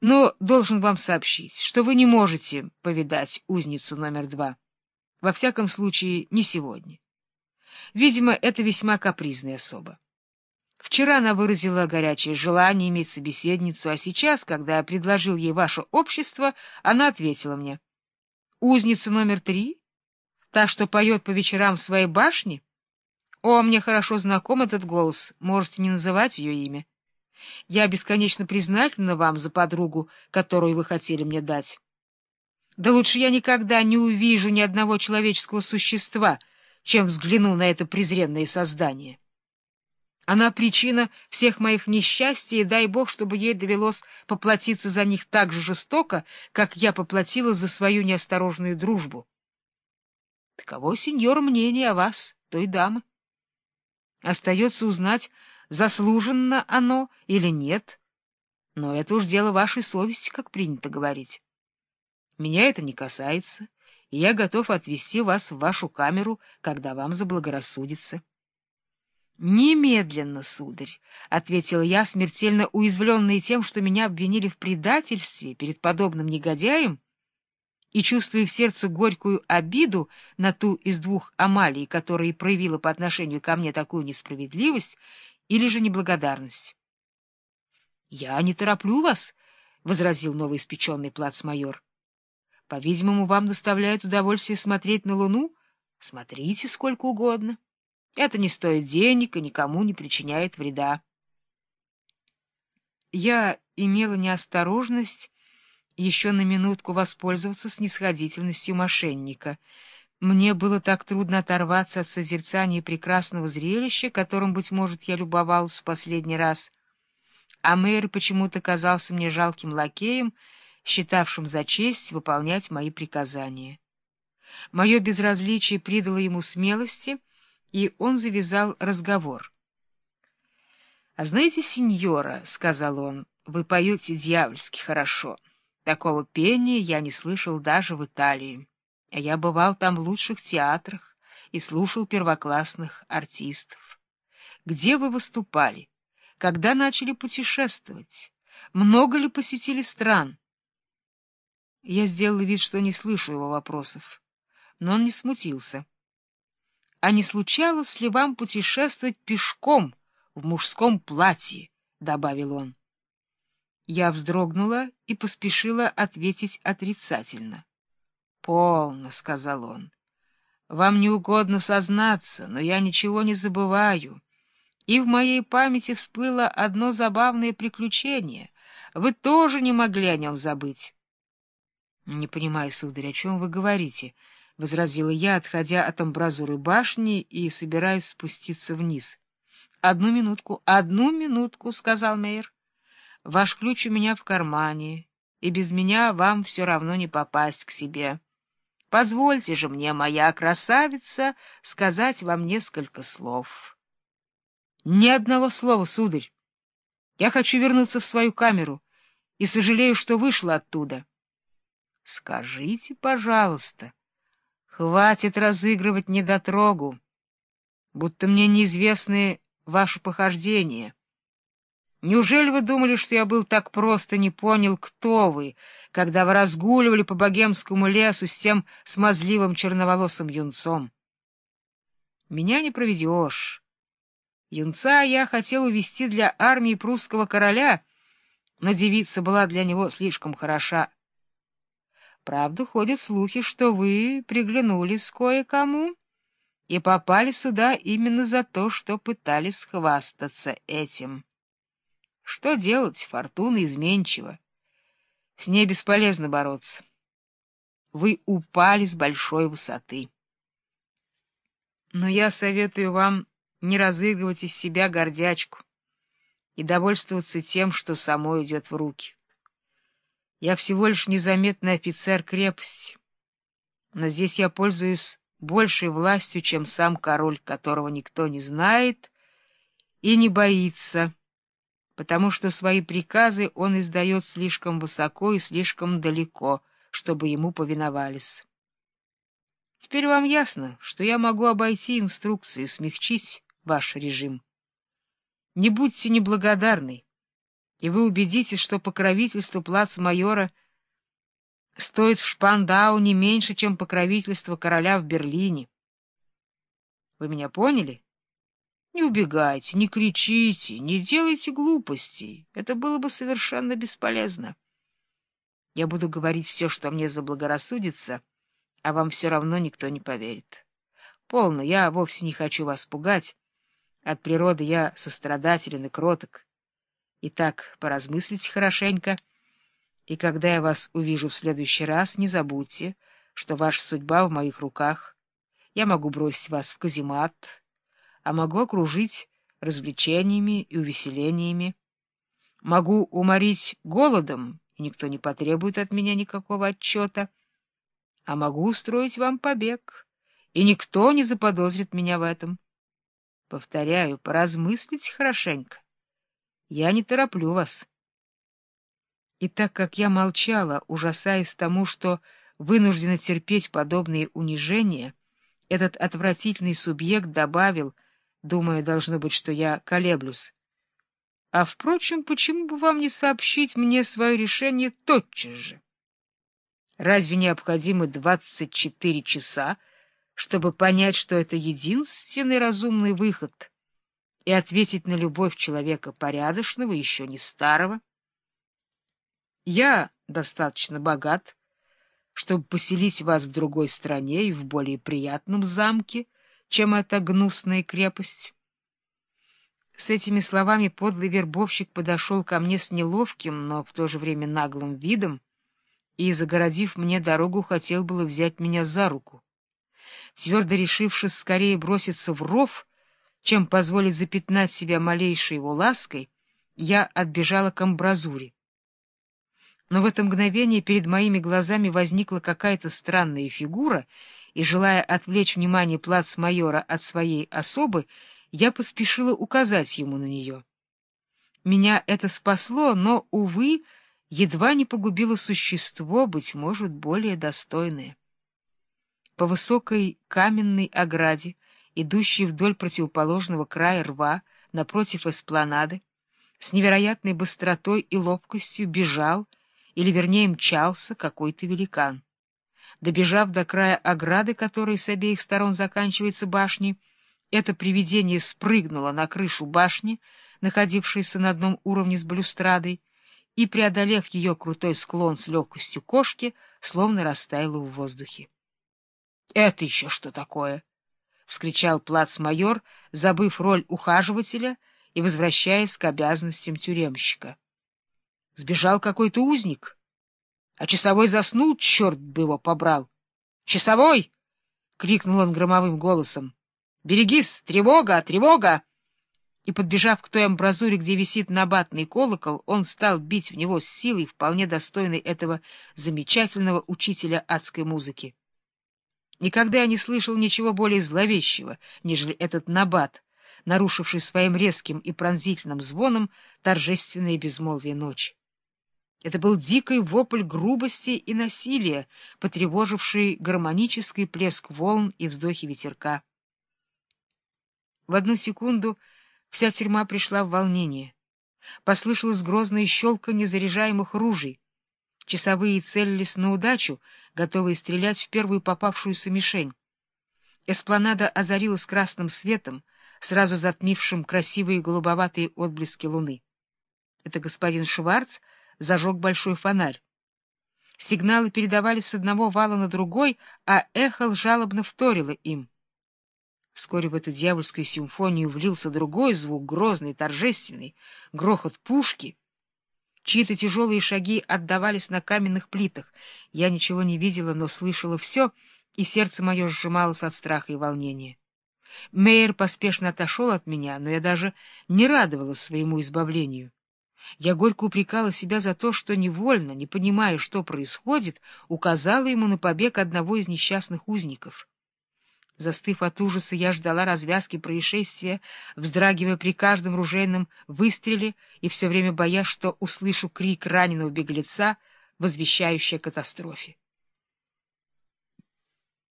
Но должен вам сообщить, что вы не можете повидать узницу номер два. Во всяком случае, не сегодня. Видимо, это весьма капризная особа. Вчера она выразила горячее желание иметь собеседницу, а сейчас, когда я предложил ей ваше общество, она ответила мне. «Узница номер три? Та, что поет по вечерам в своей башне? О, мне хорошо знаком этот голос, можете не называть ее имя. Я бесконечно признательна вам за подругу, которую вы хотели мне дать. Да лучше я никогда не увижу ни одного человеческого существа, чем взгляну на это презренное создание. Она причина всех моих несчастий, и дай Бог, чтобы ей довелось поплатиться за них так же жестоко, как я поплатилась за свою неосторожную дружбу. Таково, сеньор, мнение о вас, той дамы. Остается узнать, заслуженно оно или нет, но это уж дело вашей совести, как принято говорить. Меня это не касается, и я готов отвезти вас в вашу камеру, когда вам заблагорассудится. — Немедленно, сударь, — ответил я, смертельно уязвленный тем, что меня обвинили в предательстве перед подобным негодяем, и чувствуя в сердце горькую обиду на ту из двух Амалий, которая проявила по отношению ко мне такую несправедливость, или же неблагодарность. — Я не тороплю вас, — возразил новоиспеченный плацмайор. — По-видимому, вам доставляет удовольствие смотреть на Луну? Смотрите сколько угодно. Это не стоит денег и никому не причиняет вреда. Я имела неосторожность еще на минутку воспользоваться снисходительностью мошенника — мне было так трудно оторваться от созерцания прекрасного зрелища, которым, быть может, я любовалась в последний раз. А мэр почему-то казался мне жалким лакеем, считавшим за честь выполнять мои приказания. Мое безразличие придало ему смелости, и он завязал разговор. — А знаете, сеньора, — сказал он, — вы поете дьявольски хорошо. Такого пения я не слышал даже в Италии. Я бывал там в лучших театрах и слушал первоклассных артистов. Где вы выступали? Когда начали путешествовать? Много ли посетили стран? Я сделал вид, что не слышу его вопросов, но он не смутился. — А не случалось ли вам путешествовать пешком в мужском платье? — добавил он. Я вздрогнула и поспешила ответить отрицательно. «Полно», — сказал он. «Вам не угодно сознаться, но я ничего не забываю. И в моей памяти всплыло одно забавное приключение. Вы тоже не могли о нем забыть». «Не понимаю, сударь, о чем вы говорите?» — возразила я, отходя от амбразуры башни и собираясь спуститься вниз. «Одну минутку, одну минутку», — сказал Мейер. «Ваш ключ у меня в кармане, и без меня вам все равно не попасть к себе». Позвольте же мне, моя красавица, сказать вам несколько слов. Ни одного слова, сударь. Я хочу вернуться в свою камеру и сожалею, что вышла оттуда. Скажите, пожалуйста, хватит разыгрывать недотрогу, будто мне неизвестны ваши похождения. Неужели вы думали, что я был так просто не понял, кто вы, когда вы разгуливали по богемскому лесу с тем смазливым черноволосым юнцом. Меня не проведешь. Юнца я хотел увести для армии прусского короля, но девица была для него слишком хороша. Правда, ходят слухи, что вы приглянулись кое-кому и попали сюда именно за то, что пытались хвастаться этим. Что делать, фортуна изменчива. С ней бесполезно бороться. Вы упали с большой высоты. Но я советую вам не разыгрывать из себя гордячку и довольствоваться тем, что само идет в руки. Я всего лишь незаметный офицер крепости, но здесь я пользуюсь большей властью, чем сам король, которого никто не знает и не боится, потому что свои приказы он издает слишком высоко и слишком далеко, чтобы ему повиновались. Теперь вам ясно, что я могу обойти инструкцию, смягчить ваш режим. Не будьте неблагодарны. и вы убедитесь, что покровительство плацмайора стоит в Шпандау не меньше, чем покровительство короля в Берлине. Вы меня поняли? Не убегайте, не кричите, не делайте глупостей. Это было бы совершенно бесполезно. Я буду говорить все, что мне заблагорассудится, а вам все равно никто не поверит. Полно, я вовсе не хочу вас пугать. От природы я сострадателен и кроток. Итак, поразмыслите хорошенько, и когда я вас увижу в следующий раз, не забудьте, что ваша судьба в моих руках. Я могу бросить вас в каземат, а могу окружить развлечениями и увеселениями. Могу уморить голодом, и никто не потребует от меня никакого отчета, а могу устроить вам побег, и никто не заподозрит меня в этом. Повторяю, поразмыслите хорошенько. Я не тороплю вас. И так как я молчала, ужасаясь тому, что вынуждена терпеть подобные унижения, этот отвратительный субъект добавил, думая, должно быть, что я колеблюсь. А, впрочем, почему бы вам не сообщить мне свое решение тотчас же? Разве необходимо двадцать четыре часа, чтобы понять, что это единственный разумный выход — и ответить на любовь человека порядочного, еще не старого. Я достаточно богат, чтобы поселить вас в другой стране и в более приятном замке, чем эта гнусная крепость. С этими словами подлый вербовщик подошел ко мне с неловким, но в то же время наглым видом и, загородив мне дорогу, хотел было взять меня за руку. Твердо решившись скорее броситься в ров, чем позволить запятнать себя малейшей его лаской, я отбежала к амбразуре. Но в это мгновение перед моими глазами возникла какая-то странная фигура, и, желая отвлечь внимание плацмайора от своей особы, я поспешила указать ему на нее. Меня это спасло, но, увы, едва не погубило существо, быть может, более достойное. По высокой каменной ограде, идущий вдоль противоположного края рва, напротив эспланады, с невероятной быстротой и ловкостью бежал, или вернее мчался, какой-то великан. Добежав до края ограды, которой с обеих сторон заканчивается башней, это привидение спрыгнуло на крышу башни, находившейся на одном уровне с балюстрадой, и, преодолев ее крутой склон с легкостью кошки, словно растаяло в воздухе. — Это еще что такое? — вскричал плацмайор, забыв роль ухаживателя и возвращаясь к обязанностям тюремщика. — Сбежал какой-то узник. А часовой заснул, черт бы его побрал. — Часовой! — крикнул он громовым голосом. — Берегись! Тревога! Тревога! И, подбежав к той амбразуре, где висит набатный колокол, он стал бить в него с силой, вполне достойной этого замечательного учителя адской музыки. Никогда я не слышал ничего более зловещего, нежели этот набат, нарушивший своим резким и пронзительным звоном торжественное безмолвие ночи. Это был дикий вопль грубости и насилия, потревоживший гармонический плеск волн и вздохи ветерка. В одну секунду вся тюрьма пришла в волнение. Послышалось грозное щелканье заряжаемых ружей. Часовые целились на удачу, готовые стрелять в первую попавшуюся мишень. Эспланада озарилась красным светом, сразу затмившим красивые голубоватые отблески луны. Это господин Шварц зажег большой фонарь. Сигналы передавались с одного вала на другой, а эхо жалобно вторило им. Вскоре в эту дьявольскую симфонию влился другой звук, грозный, торжественный, грохот пушки — Чьи-то тяжелые шаги отдавались на каменных плитах. Я ничего не видела, но слышала все, и сердце мое сжималось от страха и волнения. Мейер поспешно отошел от меня, но я даже не радовалась своему избавлению. Я горько упрекала себя за то, что невольно, не понимая, что происходит, указала ему на побег одного из несчастных узников. Застыв от ужаса, я ждала развязки происшествия, вздрагивая при каждом ружейном выстреле и все время боясь, что услышу крик раненого беглеца, возвещающий катастрофе.